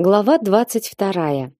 Глава двадцать вторая.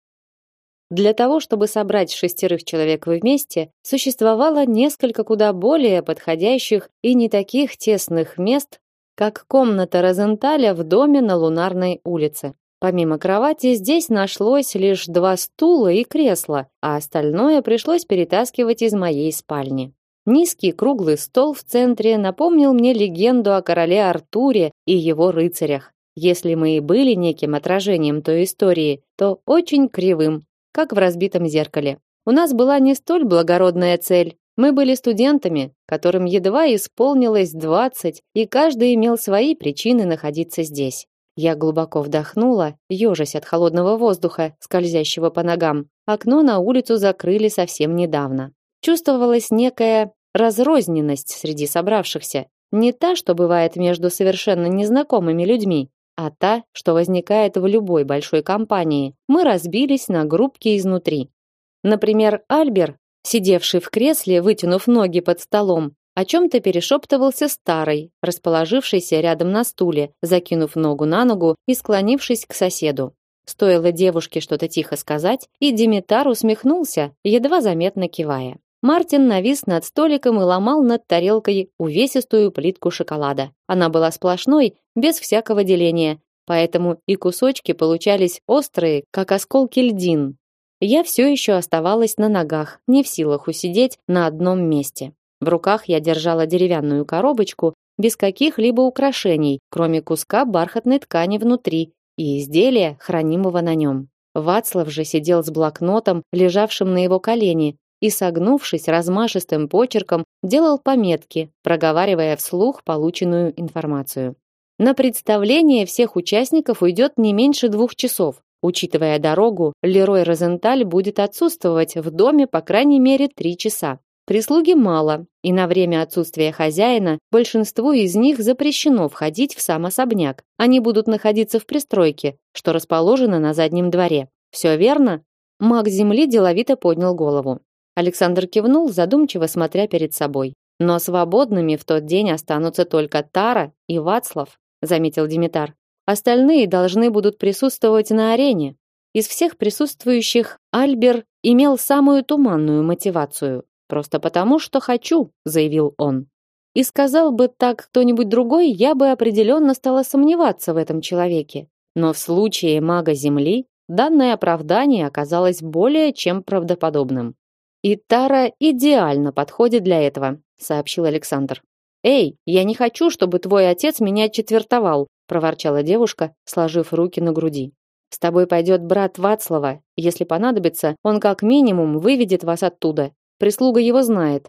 Для того, чтобы собрать шестерых человек вместе, существовало несколько куда более подходящих и не таких тесных мест, как комната Розенталя в доме на Лунарной улице. Помимо кровати здесь нашлось лишь два стула и кресло, а остальное пришлось перетаскивать из моей спальни. Низкий круглый стол в центре напомнил мне легенду о короле Артуре и его рыцарях. Если мы и были неким отражением той истории, то очень кривым, как в разбитом зеркале. У нас была не столь благородная цель. Мы были студентами, которым едва исполнилось 20, и каждый имел свои причины находиться здесь. Я глубоко вдохнула, ежась от холодного воздуха, скользящего по ногам. Окно на улицу закрыли совсем недавно. Чувствовалась некая разрозненность среди собравшихся, не та, что бывает между совершенно незнакомыми людьми, а та, что возникает в любой большой компании. Мы разбились на группки изнутри. Например, Альбер, сидевший в кресле, вытянув ноги под столом, о чем-то перешептывался старый, расположившийся рядом на стуле, закинув ногу на ногу и склонившись к соседу. Стоило девушке что-то тихо сказать, и Димитар усмехнулся, едва заметно кивая. Мартин навис над столиком и ломал над тарелкой увесистую плитку шоколада. Она была сплошной, без всякого деления, поэтому и кусочки получались острые, как осколки льдин. Я все еще оставалась на ногах, не в силах усидеть на одном месте. В руках я держала деревянную коробочку без каких-либо украшений, кроме куска бархатной ткани внутри и изделия, хранимого на нем. Вацлав же сидел с блокнотом, лежавшим на его колене, и, согнувшись размашистым почерком, делал пометки, проговаривая вслух полученную информацию. На представление всех участников уйдет не меньше двух часов. Учитывая дорогу, Лерой Розенталь будет отсутствовать в доме по крайней мере три часа. Прислуги мало, и на время отсутствия хозяина большинству из них запрещено входить в сам особняк. Они будут находиться в пристройке, что расположено на заднем дворе. Все верно? Маг земли деловито поднял голову. Александр кивнул, задумчиво смотря перед собой. Но свободными в тот день останутся только Тара и Вацлав, заметил Димитар. Остальные должны будут присутствовать на арене. Из всех присутствующих Альбер имел самую туманную мотивацию. Просто потому, что хочу, заявил он. И сказал бы так кто-нибудь другой, я бы определенно стала сомневаться в этом человеке. Но в случае мага Земли данное оправдание оказалось более чем правдоподобным. И Тара идеально подходит для этого, сообщил Александр. Эй, я не хочу, чтобы твой отец меня четвертовал, проворчала девушка, сложив руки на груди. С тобой пойдет брат Вацлава. Если понадобится, он как минимум выведет вас оттуда. Прислуга его знает.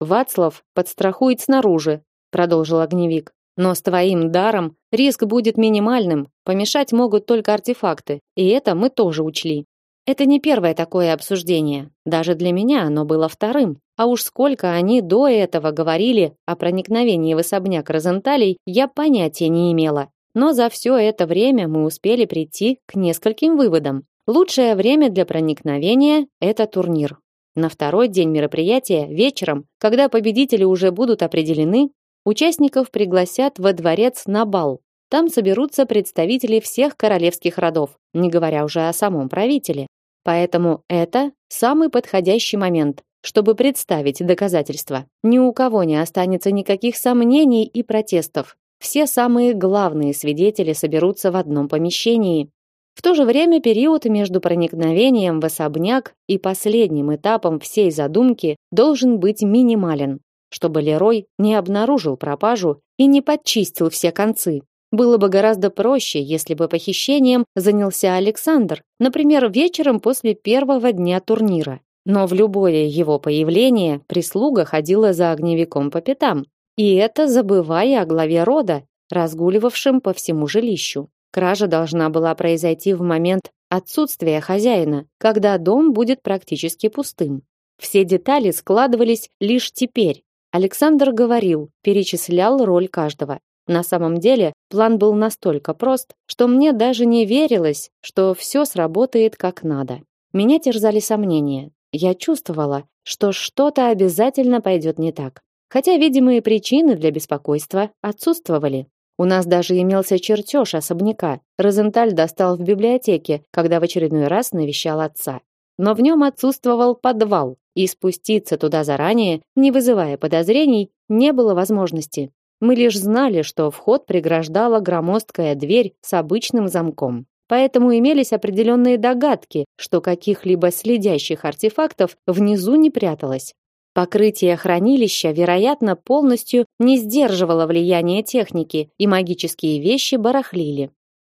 Вацлав подстрахует снаружи, продолжил огневик. Но с твоим даром риск будет минимальным. Помешать могут только артефакты, и это мы тоже учли. Это не первое такое обсуждение. Даже для меня оно было вторым. А уж сколько они до этого говорили о проникновении в особняк Розенталей, я понятия не имела. Но за все это время мы успели прийти к нескольким выводам. Лучшее время для проникновения – это турнир. На второй день мероприятия, вечером, когда победители уже будут определены, участников пригласят во дворец на бал. Там соберутся представители всех королевских родов, не говоря уже о самом правителе. Поэтому это самый подходящий момент, чтобы представить доказательства. Ни у кого не останется никаких сомнений и протестов. Все самые главные свидетели соберутся в одном помещении. В то же время период между проникновением в особняк и последним этапом всей задумки должен быть минимален, чтобы Лерой не обнаружил пропажу и не подчистил все концы. Было бы гораздо проще, если бы похищением занялся Александр, например, вечером после первого дня турнира. Но в любое его появление прислуга ходила за огневиком по пятам, и это забывая о главе рода, разгуливавшем по всему жилищу. Кража должна была произойти в момент отсутствия хозяина, когда дом будет практически пустым. Все детали складывались лишь теперь. Александр говорил, перечислял роль каждого. На самом деле, план был настолько прост, что мне даже не верилось, что все сработает как надо. Меня терзали сомнения. Я чувствовала, что что-то обязательно пойдет не так. Хотя видимые причины для беспокойства отсутствовали. У нас даже имелся чертеж особняка. Розенталь достал в библиотеке, когда в очередной раз навещал отца. Но в нем отсутствовал подвал, и спуститься туда заранее, не вызывая подозрений, не было возможности. Мы лишь знали, что вход преграждала громоздкая дверь с обычным замком. Поэтому имелись определенные догадки, что каких-либо следящих артефактов внизу не пряталось. Покрытие хранилища, вероятно, полностью не сдерживало влияние техники, и магические вещи барахлили.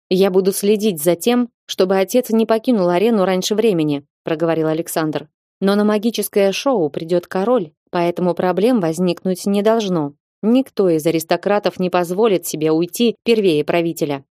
Я буду следить за тем, чтобы отец не покинул арену раньше времени, проговорил Александр. Но на магическое шоу придет король, поэтому проблем возникнуть не должно. Никто из аристократов не позволит себе уйти первее правителя.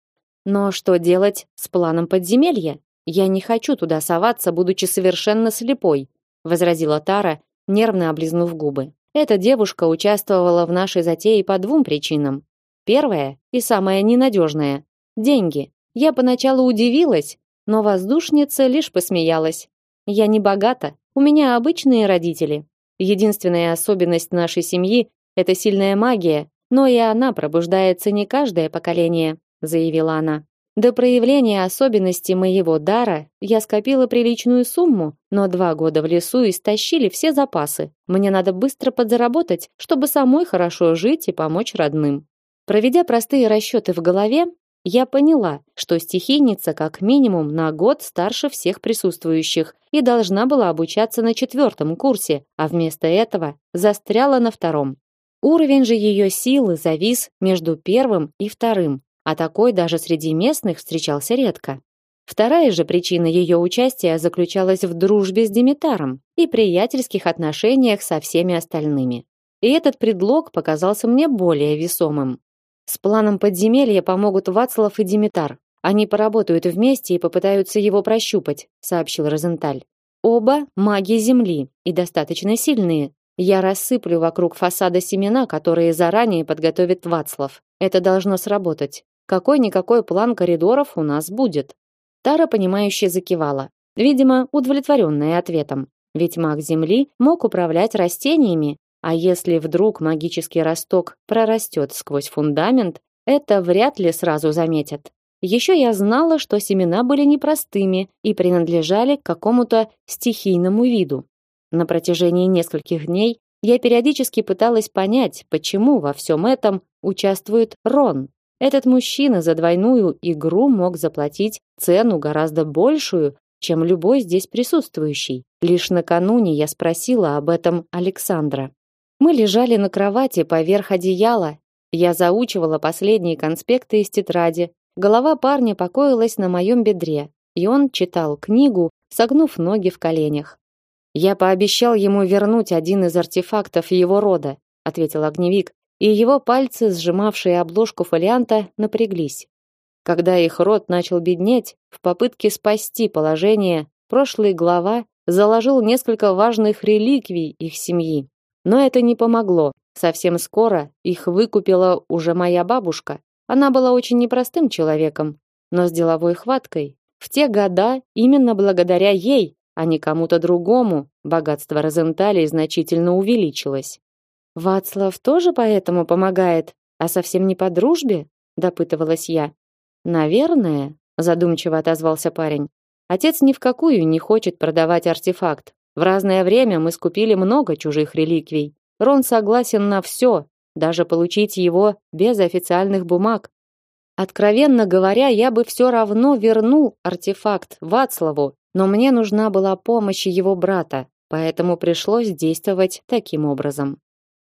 Но что делать с планом подземелья? Я не хочу туда соваться, будучи совершенно слепой, возразила Тара, нервно облизнув губы. Эта девушка участвовала в нашей затее по двум причинам. Первая и самая ненадежная – деньги. Я поначалу удивилась, но воздушница лишь посмеялась. Я не богата, у меня обычные родители. Единственная особенность нашей семьи – это сильная магия, но и она пробуждается не каждое поколение, заявила она. До проявления особенностей моего дара я скопила приличную сумму, но два года в лесу истощили все запасы. Мне надо быстро подзаработать, чтобы самой хорошо жить и помочь родным. Проведя простые расчеты в голове, я поняла, что стихийница как минимум на год старше всех присутствующих и должна была обучаться на четвертом курсе, а вместо этого застряла на втором. Уровень же ее силы завис между первым и вторым, а такой даже среди местных встречался редко. Вторая же причина ее участия заключалась в дружбе с Димитаром и приятельских отношениях со всеми остальными. И этот предлог показался мне более весомым. С планом подземелья помогут Вацлав и Димитар. Они поработают вместе и попытаются его прощупать, сообщил Розенталь. Оба маги земли и достаточно сильные. Я рассыплю вокруг фасада семена, которые заранее подготовит Вацлав. Это должно сработать. Какой-никакой план коридоров у нас будет. Тара понимающе закивала, видимо, удовлетворенная ответом. Ведь маг Земли мог управлять растениями, а если вдруг магический росток прорастет сквозь фундамент, это вряд ли сразу заметят. Еще я знала, что семена были непростыми и принадлежали к какому-то стихийному виду. На протяжении нескольких дней я периодически пыталась понять, почему во всем этом участвует Рон. Этот мужчина за двойную игру мог заплатить цену гораздо большую, чем любой здесь присутствующий. Лишь накануне я спросила об этом Александра. Мы лежали на кровати поверх одеяла. Я заучивала последние конспекты из тетради. Голова парня покоилась на моем бедре, и он читал книгу, согнув ноги в коленях. Я пообещал ему вернуть один из артефактов его рода, ответил огневик, и его пальцы, сжимавшие обложку фолианта, напряглись. Когда их род начал беднеть, в попытке спасти положение, прошлый глава заложил несколько важных реликвий их семьи. Но это не помогло. Совсем скоро их выкупила уже моя бабушка. Она была очень непростым человеком, но с деловой хваткой. В те года именно благодаря ей, а не кому-то другому, богатство Розенталей значительно увеличилось. Вацлав тоже поэтому помогает, а совсем не по дружбе, допытывалась я. Наверное, задумчиво отозвался парень. Отец ни в какую не хочет продавать артефакт. В разное время мы скупили много чужих реликвий. Рон согласен на все, даже получить его без официальных бумаг. Откровенно говоря, я бы все равно вернул артефакт Вацлаву, но мне нужна была помощь его брата, поэтому пришлось действовать таким образом.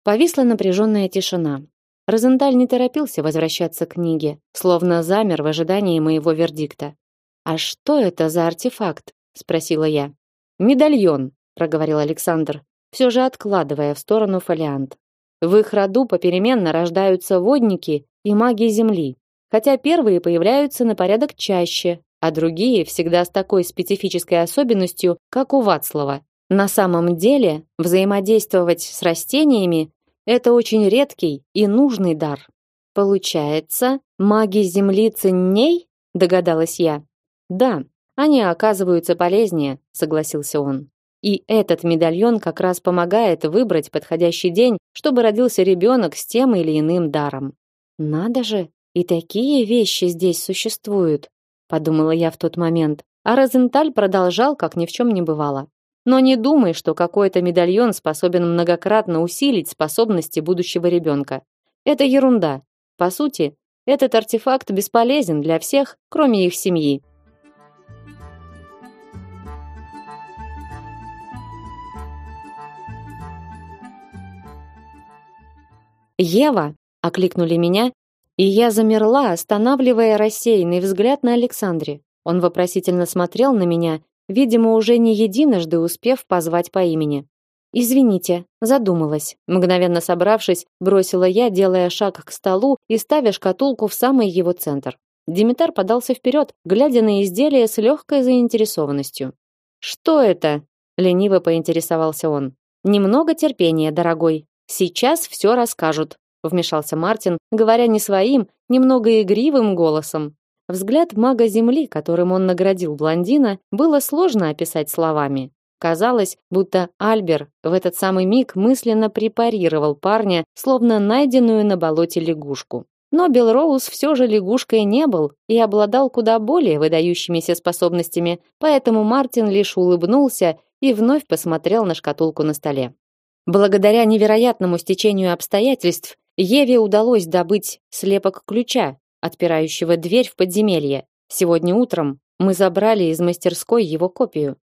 Повисла напряженная тишина. Розенталь не торопился возвращаться к книге, словно замер в ожидании моего вердикта. «А что это за артефакт?» – спросила я. «Медальон», – проговорил Александр, все же откладывая в сторону фолиант. «В их роду попеременно рождаются водники и маги Земли, хотя первые появляются на порядок чаще, а другие всегда с такой специфической особенностью, как у Вацлава. На самом деле, взаимодействовать с растениями это очень редкий и нужный дар. Получается, маги Земли ценней, догадалась я. Да, они оказываются полезнее, согласился он. И этот медальон как раз помогает выбрать подходящий день, чтобы родился ребенок с тем или иным даром. Надо же, И такие вещи здесь существуют, подумала я в тот момент. А Розенталь продолжал, как ни в чем не бывало. Но не думай, что какой-то медальон способен многократно усилить способности будущего ребенка. Это ерунда. По сути, этот артефакт бесполезен для всех, кроме их семьи. Ева, окликнули меня, и я замерла, останавливая рассеянный взгляд на Александре. Он вопросительно смотрел на меня, видимо, уже не единожды успев позвать по имени. Извините, задумалась. Мгновенно собравшись, бросила я, делая шаг к столу и ставя шкатулку в самый его центр. Димитар подался вперед, глядя на изделие с легкой заинтересованностью. Что это? лениво поинтересовался он. Немного терпения, дорогой. Сейчас все расскажут, вмешался Мартин, говоря не своим, немного игривым голосом. Взгляд мага земли, которым он наградил блондина, было сложно описать словами. Казалось, будто Альбер в этот самый миг мысленно препарировал парня, словно найденную на болоте лягушку. Но Белроуз все же лягушкой не был и обладал куда более выдающимися способностями, поэтому Мартин лишь улыбнулся и вновь посмотрел на шкатулку на столе. Благодаря невероятному стечению обстоятельств Еве удалось добыть слепок ключа, отпирающего дверь в подземелье. Сегодня утром мы забрали из мастерской его копию.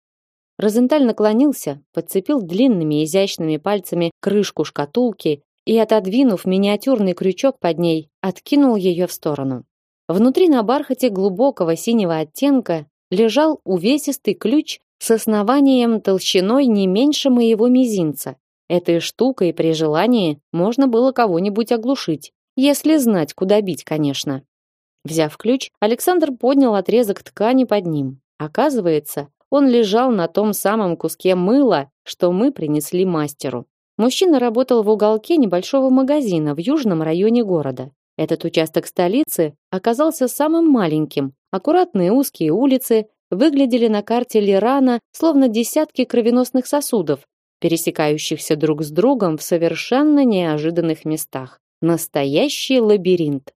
Розенталь наклонился, подцепил длинными изящными пальцами крышку шкатулки и, отодвинув миниатюрный крючок под ней, откинул ее в сторону. Внутри на бархате глубокого синего оттенка лежал увесистый ключ с основанием толщиной не меньше моего мизинца. Этой штукой при желании можно было кого-нибудь оглушить, если знать, куда бить, конечно. Взяв ключ, Александр поднял отрезок ткани под ним. Оказывается, он лежал на том самом куске мыла, что мы принесли мастеру. Мужчина работал в уголке небольшого магазина в южном районе города. Этот участок столицы оказался самым маленьким. Аккуратные узкие улицы выглядели на карте Лирана словно десятки кровеносных сосудов, пересекающихся друг с другом в совершенно неожиданных местах. Настоящий лабиринт.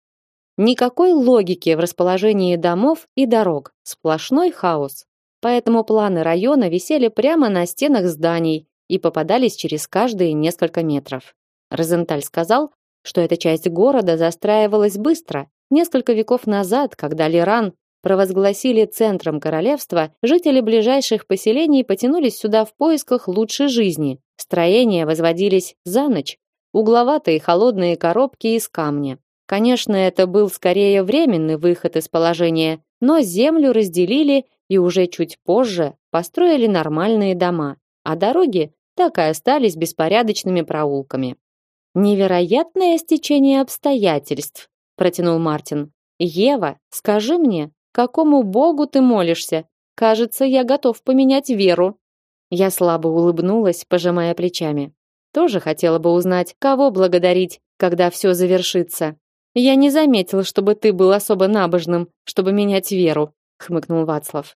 Никакой логики в расположении домов и дорог, сплошной хаос поэтому планы района висели прямо на стенах зданий и попадались через каждые несколько метров. Розенталь сказал, что эта часть города застраивалась быстро. Несколько веков назад, когда Лиран провозгласили центром королевства, жители ближайших поселений потянулись сюда в поисках лучшей жизни. Строения возводились за ночь, угловатые холодные коробки из камня. Конечно, это был скорее временный выход из положения, но землю разделили и уже чуть позже построили нормальные дома, а дороги так и остались беспорядочными проулками. Невероятное стечение обстоятельств, протянул Мартин. Ева, скажи мне, какому богу ты молишься? Кажется, я готов поменять веру. Я слабо улыбнулась, пожимая плечами. Тоже хотела бы узнать, кого благодарить, когда все завершится. Я не заметил, чтобы ты был особо набожным, чтобы менять веру, хмыкнул Вацлав.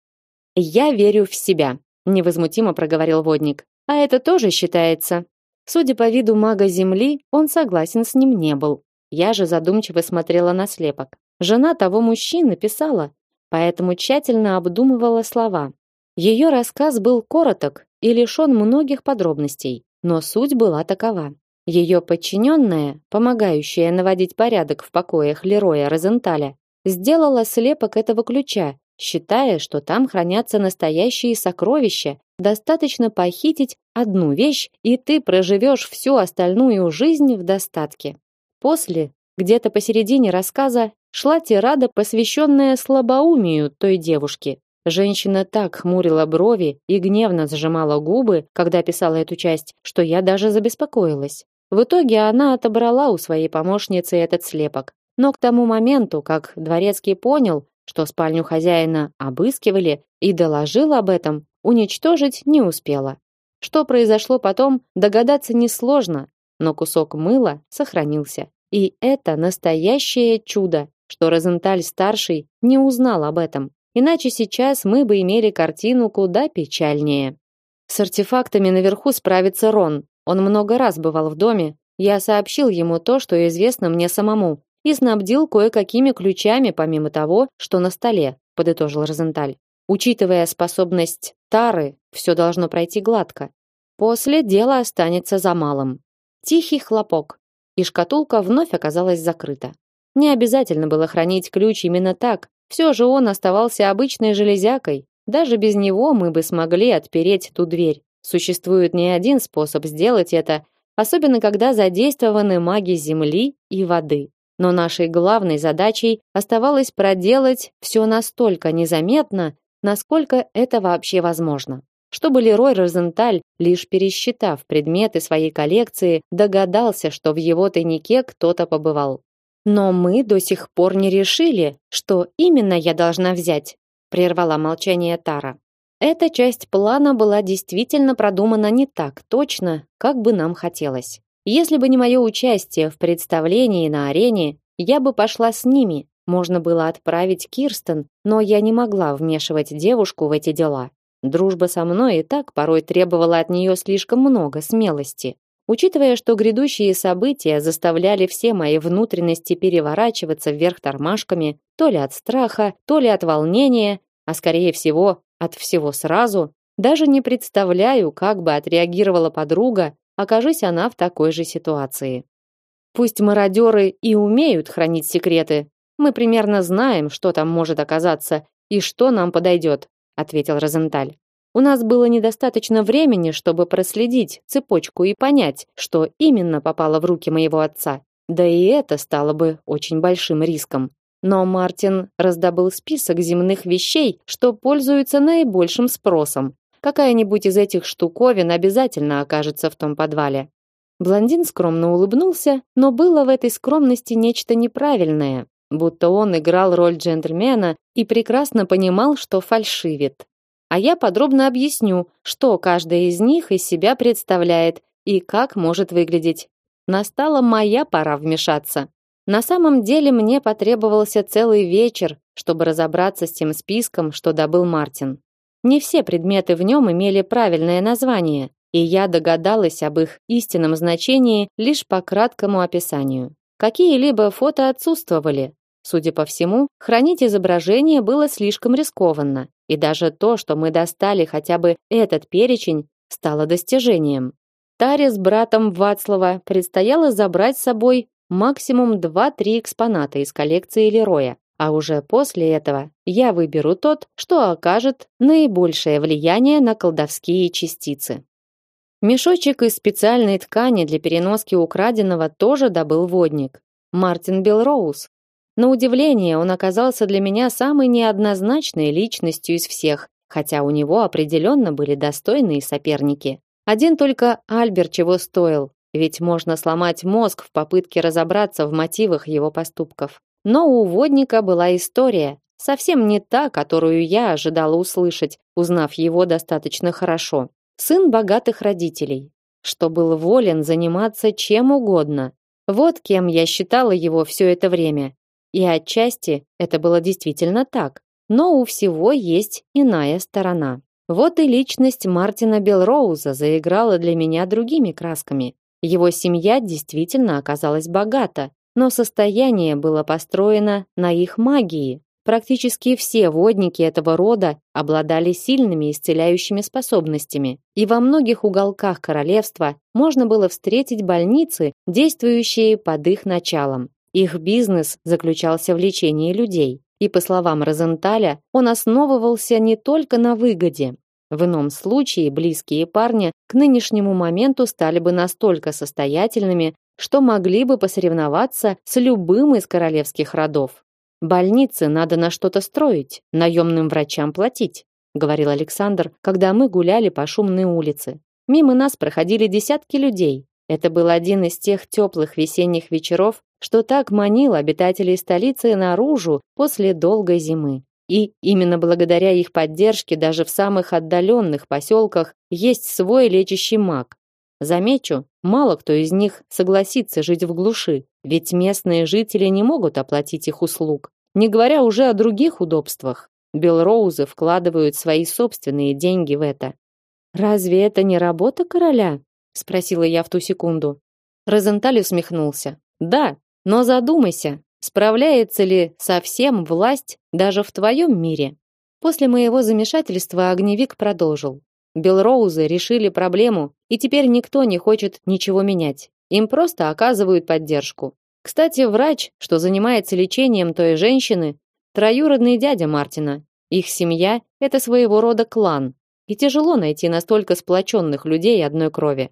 Я верю в себя, невозмутимо проговорил водник. А это тоже считается. Судя по виду мага земли, он согласен с ним не был. Я же задумчиво смотрела на слепок. Жена того мужчины писала, поэтому тщательно обдумывала слова. Ее рассказ был короток и лишен многих подробностей, но суть была такова. Ее подчиненная, помогающая наводить порядок в покоях Лероя Розенталя, сделала слепок этого ключа считая, что там хранятся настоящие сокровища. Достаточно похитить одну вещь, и ты проживешь всю остальную жизнь в достатке. После, где-то посередине рассказа, шла тирада, посвященная слабоумию той девушки. Женщина так хмурила брови и гневно сжимала губы, когда писала эту часть, что я даже забеспокоилась. В итоге она отобрала у своей помощницы этот слепок. Но к тому моменту, как дворецкий понял, что спальню хозяина обыскивали и доложил об этом, уничтожить не успела. Что произошло потом, догадаться несложно, но кусок мыла сохранился. И это настоящее чудо, что Розенталь-старший не узнал об этом. Иначе сейчас мы бы имели картину куда печальнее. С артефактами наверху справится Рон. Он много раз бывал в доме. Я сообщил ему то, что известно мне самому. и снабдил кое-какими ключами помимо того, что на столе, подытожил Розенталь. Учитывая способность Тары, все должно пройти гладко. После дело останется за малым. Тихий хлопок, и шкатулка вновь оказалась закрыта. Не обязательно было хранить ключ именно так. Все же он оставался обычной железякой. Даже без него мы бы смогли отпереть ту дверь. Существует не один способ сделать это, особенно когда задействованы маги земли и воды. Но нашей главной задачей оставалось проделать все настолько незаметно, насколько это вообще возможно. Чтобы Лерой Розенталь, лишь пересчитав предметы своей коллекции, догадался, что в его тайнике кто-то побывал. Но мы до сих пор не решили, что именно я должна взять, прервала молчание Тара. Эта часть плана была действительно продумана не так точно, как бы нам хотелось. Если бы не мое участие в представлении на арене, я бы пошла с ними. Можно было отправить Кирстен, но я не могла вмешивать девушку в эти дела. Дружба со мной и так порой требовала от нее слишком много смелости. Учитывая, что грядущие события заставляли все мои внутренности переворачиваться вверх тормашками, то ли от страха, то ли от волнения, а скорее всего от всего сразу, даже не представляю, как бы отреагировала подруга, окажись она в такой же ситуации. Пусть мародеры и умеют хранить секреты, мы примерно знаем, что там может оказаться и что нам подойдет, ответил Розенталь. У нас было недостаточно времени, чтобы проследить цепочку и понять, что именно попало в руки моего отца. Да и это стало бы очень большим риском. Но Мартин раздобыл список земных вещей, что пользуются наибольшим спросом. Какая-нибудь из этих штуковин обязательно окажется в том подвале. Блондин скромно улыбнулся, но было в этой скромности нечто неправильное, будто он играл роль джентльмена и прекрасно понимал, что фальшивит. А я подробно объясню, что каждая из них из себя представляет и как может выглядеть. Настала моя пора вмешаться. На самом деле мне потребовался целый вечер, чтобы разобраться с тем списком, что добыл Мартин. Не все предметы в нем имели правильное название, и я догадалась об их истинном значении лишь по краткому описанию. Какие-либо фото отсутствовали. Судя по всему, хранить изображение было слишком рискованно, и даже то, что мы достали хотя бы этот перечень, стало достижением. Таре с братом Вацлава предстояло забрать с собой максимум 2-3 экспоната из коллекции Лероя. А уже после этого я выберу тот, что окажет наибольшее влияние на колдовские частицы. Мешочек из специальной ткани для переноски украденного тоже добыл водник. Мартин Белроуз. На удивление, он оказался для меня самой неоднозначной личностью из всех, хотя у него определенно были достойные соперники. Один только Альбер чего стоил, ведь можно сломать мозг в попытке разобраться в мотивах его поступков. Но у водника была история, совсем не та, которую я ожидала услышать, узнав его достаточно хорошо. Сын богатых родителей, что был волен заниматься чем угодно. Вот кем я считала его все это время. И отчасти это было действительно так. Но у всего есть иная сторона. Вот и личность Мартина Белроуза заиграла для меня другими красками. Его семья действительно оказалась богата, но состояние было построено на их магии. Практически все водники этого рода обладали сильными исцеляющими способностями, и во многих уголках королевства можно было встретить больницы, действующие под их началом. Их бизнес заключался в лечении людей, и по словам Розенталя, он основывался не только на выгоде, в ином случае близкие парни к нынешнему моменту стали бы настолько состоятельными, что могли бы посоревноваться с любым из королевских родов. Больницы надо на что-то строить, наемным врачам платить, говорил Александр, когда мы гуляли по шумной улице. Мимо нас проходили десятки людей. Это был один из тех теплых весенних вечеров, что так манил обитателей столицы наружу после долгой зимы. И именно благодаря их поддержке даже в самых отдаленных поселках есть свой лечащий маг. Замечу, мало кто из них согласится жить в глуши, ведь местные жители не могут оплатить их услуг. Не говоря уже о других удобствах. Белроузы вкладывают свои собственные деньги в это. Разве это не работа короля? Спросила я в ту секунду. Розенталь усмехнулся. Да, но задумайся, Справляется ли со всем власть даже в твоем мире? После моего замешательства огневик продолжил. Белроузы решили проблему, и теперь никто не хочет ничего менять. Им просто оказывают поддержку. Кстати, врач, что занимается лечением той женщины, троюродный дядя Мартина. Их семья – это своего рода клан, и тяжело найти настолько сплоченных людей одной крови.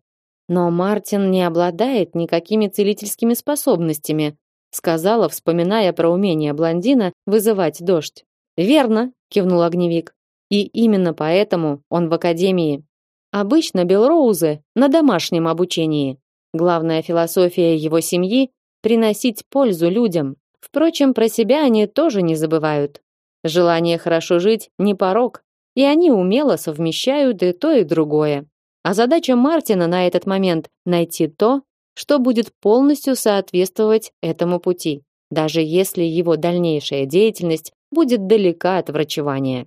Но Мартин не обладает никакими целительскими способностями, сказала, вспоминая про умение блондина вызывать дождь. Верно, кивнул огневик. И именно поэтому он в академии. Обычно Белроузы на домашнем обучении. Главная философия его семьи приносить пользу людям. Впрочем, про себя они тоже не забывают. Желание хорошо жить не порок, и они умело совмещают и то, и другое. А задача Мартина на этот момент найти то, что будет полностью соответствовать этому пути, даже если его дальнейшая деятельность будет далека от врачевания.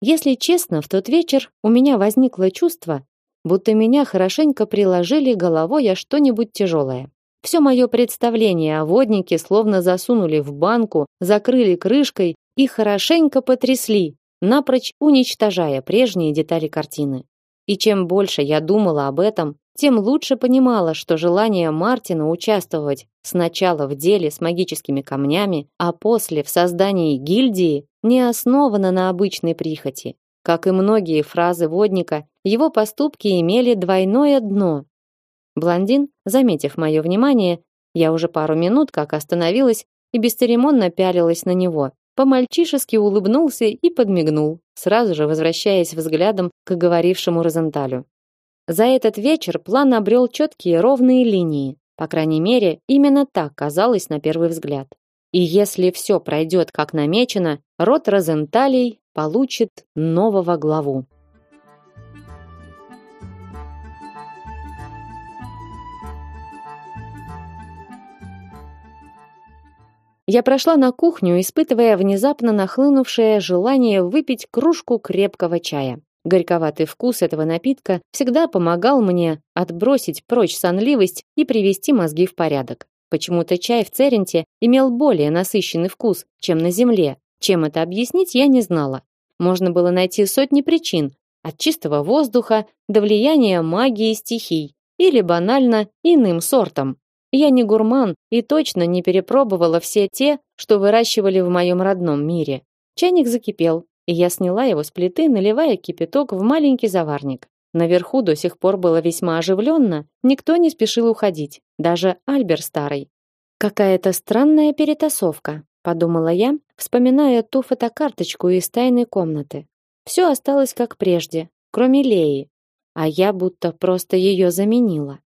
Если честно, в тот вечер у меня возникло чувство, будто меня хорошенько приложили головой о что-нибудь тяжелое. Все мое представление о воднике словно засунули в банку, закрыли крышкой и хорошенько потрясли, напрочь уничтожая прежние детали картины. И чем больше я думала об этом, тем лучше понимала, что желание Мартина участвовать сначала в деле с магическими камнями, а после в создании гильдии не основано на обычной прихоти. Как и многие фразы водника, его поступки имели двойное дно, Блондин, заметив мое внимание, я уже пару минут как остановилась и бесцеремонно пялилась на него. По-мальчишески улыбнулся и подмигнул, сразу же возвращаясь взглядом к говорившему Розенталю. За этот вечер план обрел четкие ровные линии. По крайней мере, именно так казалось на первый взгляд. И если все пройдет как намечено, род Розенталей получит нового главу. Я прошла на кухню, испытывая внезапно нахлынувшее желание выпить кружку крепкого чая. Горьковатый вкус этого напитка всегда помогал мне отбросить прочь сонливость и привести мозги в порядок. Почему-то чай в Церенте имел более насыщенный вкус, чем на земле. Чем это объяснить, я не знала. Можно было найти сотни причин, от чистого воздуха до влияния магии стихий, или банально иным сортом. Я не гурман и точно не перепробовала все те, что выращивали в моем родном мире. Чайник закипел, и я сняла его с плиты, наливая кипяток в маленький заварник. Наверху до сих пор было весьма оживленно, никто не спешил уходить, даже Альбер старый. Какая-то странная перетасовка, подумала я, вспоминая ту фотокарточку из тайной комнаты. Все осталось как прежде, кроме Леи, а я будто просто ее заменила.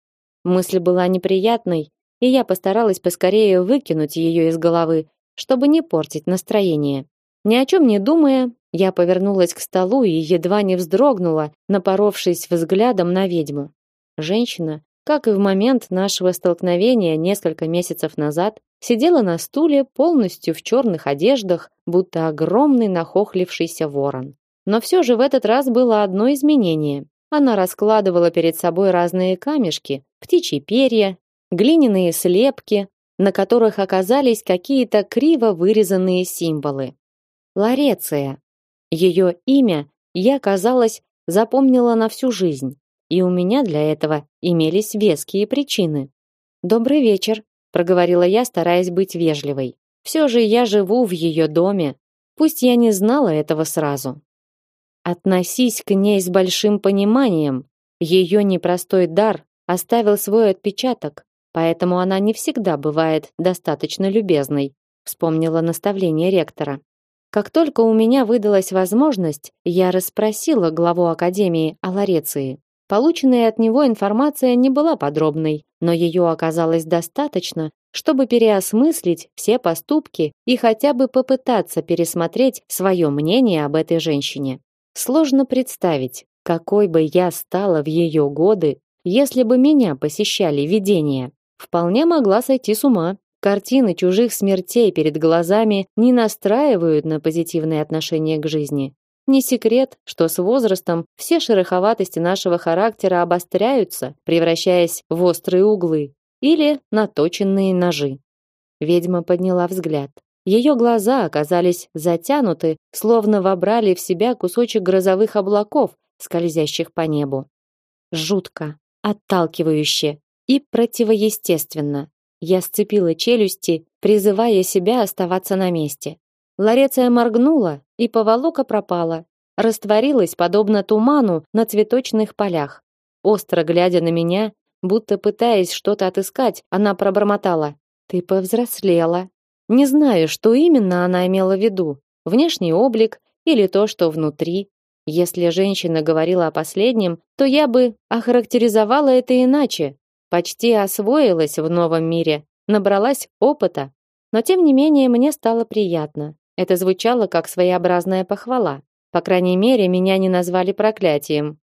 Мысль была неприятной, и я постаралась поскорее выкинуть ее из головы, чтобы не портить настроение. Ни о чем не думая, я повернулась к столу и едва не вздрогнула, напоровшись взглядом на ведьму. Женщина, как и в момент нашего столкновения несколько месяцев назад, сидела на стуле полностью в черных одеждах, будто огромный нахохлившийся ворон. Но все же в этот раз было одно изменение. Она раскладывала перед собой разные камешки, птичьи перья, глиняные слепки, на которых оказались какие-то криво вырезанные символы. Лареция. Ее имя я, казалось, запомнила на всю жизнь, и у меня для этого имелись веские причины. Добрый вечер, проговорила я, стараясь быть вежливой. Все же я живу в ее доме, пусть я не знала этого сразу. Относись к ней с большим пониманием. Ее непростой дар оставил свой отпечаток, поэтому она не всегда бывает достаточно любезной, вспомнила наставление ректора. Как только у меня выдалась возможность, я расспросила главу академии о Лареции. Полученная от него информация не была подробной, но ее оказалось достаточно, чтобы переосмыслить все поступки и хотя бы попытаться пересмотреть свое мнение об этой женщине. Сложно представить, какой бы я стала в ее годы, если бы меня посещали видения вполне могла сойти с ума. Картины чужих смертей перед глазами не настраивают на позитивное отношение к жизни. Не секрет, что с возрастом все шероховатости нашего характера обостряются, превращаясь в острые углы или наточенные ножи. Ведьма подняла взгляд. Ее глаза оказались затянуты, словно вобрали в себя кусочек грозовых облаков, скользящих по небу. Жутко, отталкивающе и противоестественно. Я сцепила челюсти, призывая себя оставаться на месте. Лареция моргнула, и поволока пропала, растворилась подобно туману на цветочных полях. Остро глядя на меня, будто пытаясь что-то отыскать, она пробормотала: "Ты повзрослела". Не знаю, что именно она имела в виду: внешний облик или то, что внутри. Если женщина говорила о последнем, то я бы охарактеризовала это иначе. Почти освоилась в новом мире, набралась опыта. Но тем не менее мне стало приятно. Это звучало как своеобразная похвала. По крайней мере, меня не назвали проклятием.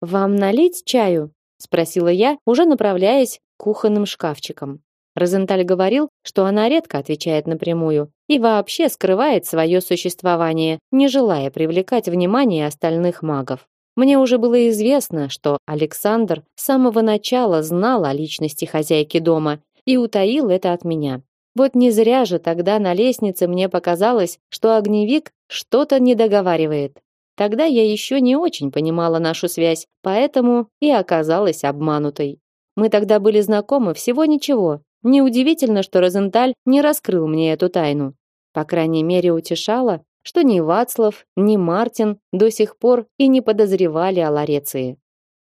Вам налить чаю? спросила я, уже направляясь к кухонным шкафчикам. Розенталь говорил, что она редко отвечает напрямую и вообще скрывает свое существование, не желая привлекать внимание остальных магов. Мне уже было известно, что Александр с самого начала знал о личности хозяйки дома и утаил это от меня. Вот не зря же тогда на лестнице мне показалось, что огневик что-то не договаривает. Тогда я еще не очень понимала нашу связь, поэтому и оказалась обманутой. Мы тогда были знакомы всего ничего, Неудивительно, что Розенталь не раскрыл мне эту тайну. По крайней мере, утешало, что ни Вацлав, ни Мартин до сих пор и не подозревали о Лареции.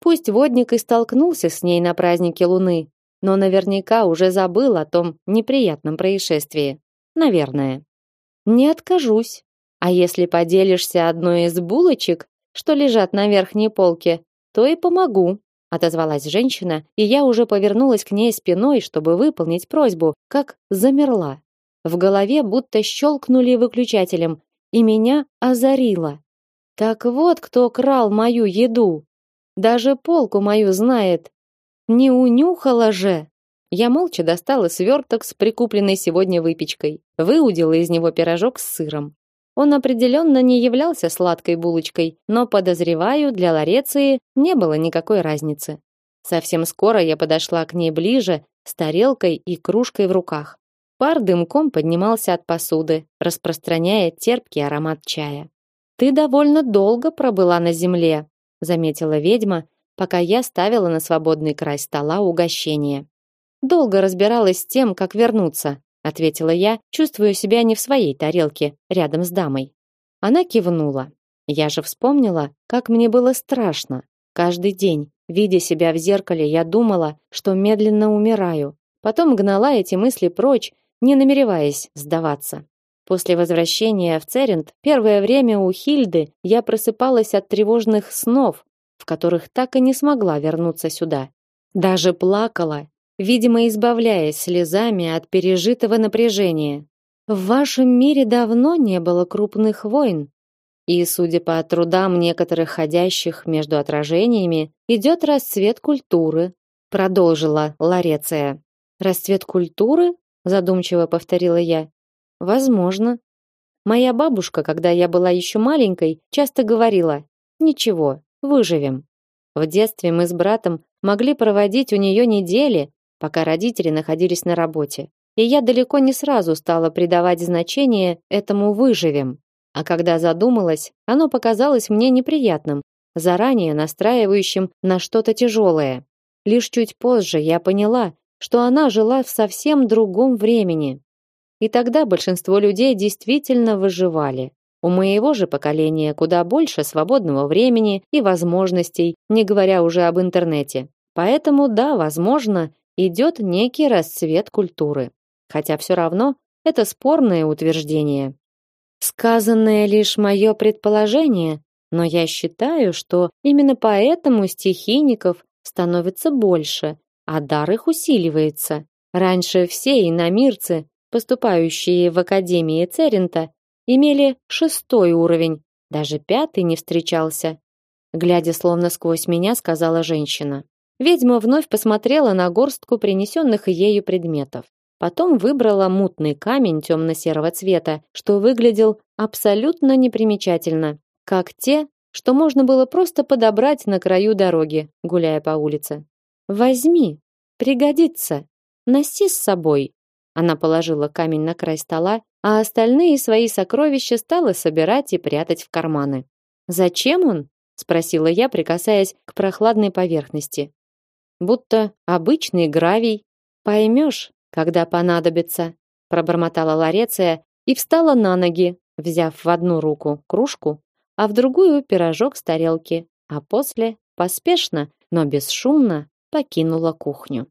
Пусть водник и столкнулся с ней на празднике Луны, но наверняка уже забыл о том неприятном происшествии. Наверное. Не откажусь. А если поделишься одной из булочек, что лежат на верхней полке, то и помогу отозвалась женщина, и я уже повернулась к ней спиной, чтобы выполнить просьбу, как замерла. В голове будто щелкнули выключателем, и меня озарило. Так вот, кто крал мою еду. Даже полку мою знает. Не унюхала же. Я молча достала сверток с прикупленной сегодня выпечкой, выудила из него пирожок с сыром. Он определенно не являлся сладкой булочкой, но подозреваю, для Лареции не было никакой разницы. Совсем скоро я подошла к ней ближе, с тарелкой и кружкой в руках. Пар дымком поднимался от посуды, распространяя терпкий аромат чая. Ты довольно долго пробыла на земле, заметила ведьма, пока я ставила на свободный край стола угощение. Долго разбиралась с тем, как вернуться, ответила я, чувствуя себя не в своей тарелке, рядом с дамой. Она кивнула. Я же вспомнила, как мне было страшно. Каждый день, видя себя в зеркале, я думала, что медленно умираю. Потом гнала эти мысли прочь, не намереваясь сдаваться. После возвращения в Церент первое время у Хильды я просыпалась от тревожных снов, в которых так и не смогла вернуться сюда. Даже плакала видимо, избавляясь слезами от пережитого напряжения. В вашем мире давно не было крупных войн, и, судя по трудам некоторых ходящих между отражениями, идет расцвет культуры, продолжила Лареция. Расцвет культуры? Задумчиво повторила я. Возможно. Моя бабушка, когда я была еще маленькой, часто говорила: "Ничего, выживем". В детстве мы с братом могли проводить у нее недели, пока родители находились на работе. И я далеко не сразу стала придавать значение этому выживем. А когда задумалась, оно показалось мне неприятным, заранее настраивающим на что-то тяжелое. Лишь чуть позже я поняла, что она жила в совсем другом времени. И тогда большинство людей действительно выживали. У моего же поколения куда больше свободного времени и возможностей, не говоря уже об интернете. Поэтому да, возможно, идет некий расцвет культуры. Хотя все равно это спорное утверждение. Сказанное лишь мое предположение, но я считаю, что именно поэтому стихийников становится больше, а дар их усиливается. Раньше все иномирцы, поступающие в Академии Церента, имели шестой уровень, даже пятый не встречался. Глядя словно сквозь меня, сказала женщина. Ведьма вновь посмотрела на горстку принесенных ею предметов. Потом выбрала мутный камень темно-серого цвета, что выглядел абсолютно непримечательно, как те, что можно было просто подобрать на краю дороги, гуляя по улице. Возьми, пригодится. Носи с собой. Она положила камень на край стола, а остальные свои сокровища стала собирать и прятать в карманы. Зачем он? спросила я, прикасаясь к прохладной поверхности. Будто обычный гравий. Поймешь, когда понадобится, пробормотала Лареция и встала на ноги, взяв в одну руку кружку, а в другую пирожок с тарелки, а после поспешно, но бесшумно покинула кухню.